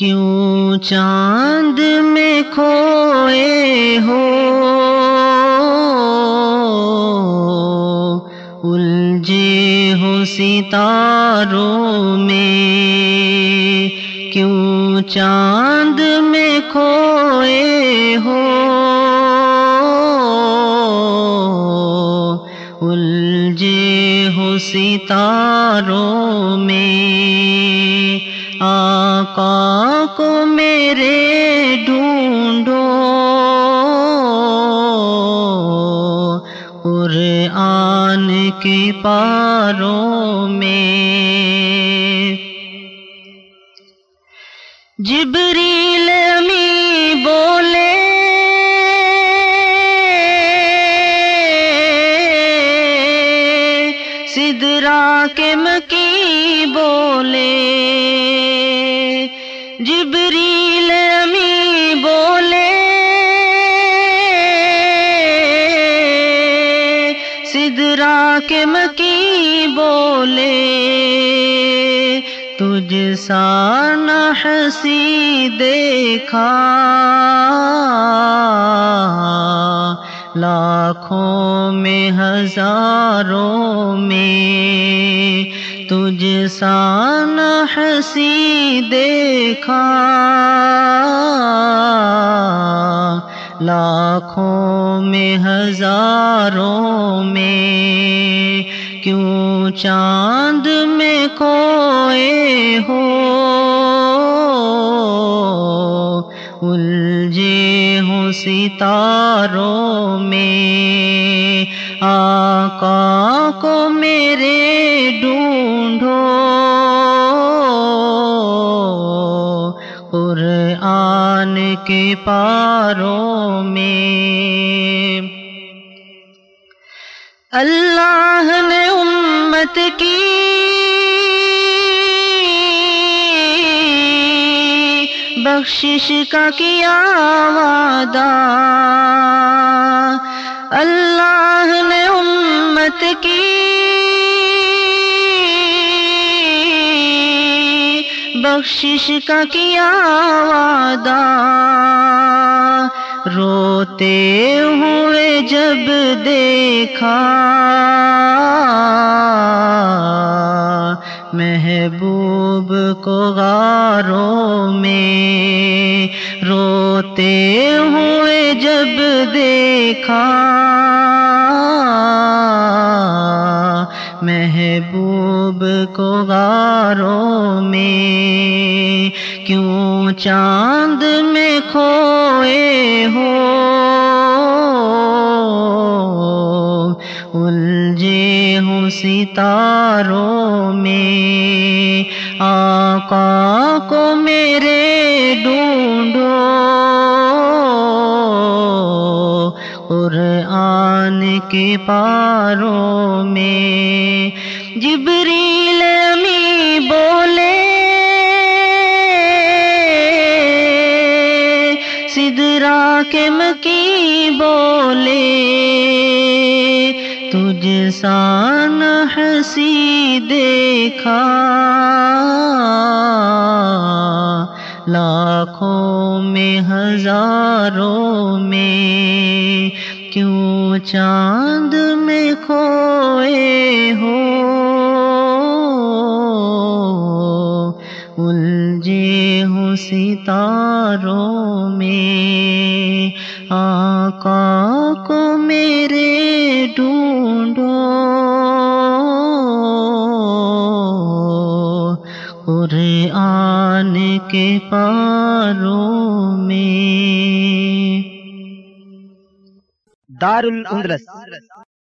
کیوں چاند میں کھوئے ہو؟ الجھے ہو ستاروں میں، کیوں چاند میں کھوئے ہو؟ الجھے ہو ستاروں میں آقا کو میرے ڈھونڈو۔ قرآن کے پاروں میں۔ جبریل امی بولے۔ سدرا کے مکی بولے۔ جبریل امی بولے، سدرا کے مکی بولے، تجھ سا نحسی دیکھا، لاکھوں میں ہزاروں میں تجھ سا نحسی دیکھا، لاکھوں میں، ہزاروں میں، کیوں چاند میں کوئے ہو؟ الجھے ہوں ستاروں میں، آقا کو میرے کے پاروں میں۔ اللہ نے امت کی بخشش کا کیا وعدہ۔ بخشش کا کیا وعدہ؟ روتے ہوئے جب دیکھا، محبوب کو غاروں میں روتے ہوئے جب دیکھا، محبوب چاند میں کھوئے ہو۔ الجھے ہوں ستاروں میں آقا کو میرے ڈھونڈو۔ قرآن کے پاروں میں جبریل سدرا کے مکی بولے، تجھ سان ہنسی دیکھا، لاکھوں میں، ہزاروں میں، کیوں چاند میں کھوئے ہو؟ الجھے ہوں ستاروں میں آقا کو میرے ڈھونڈو۔ قرآن کے پاروں میں۔ دار الاندلس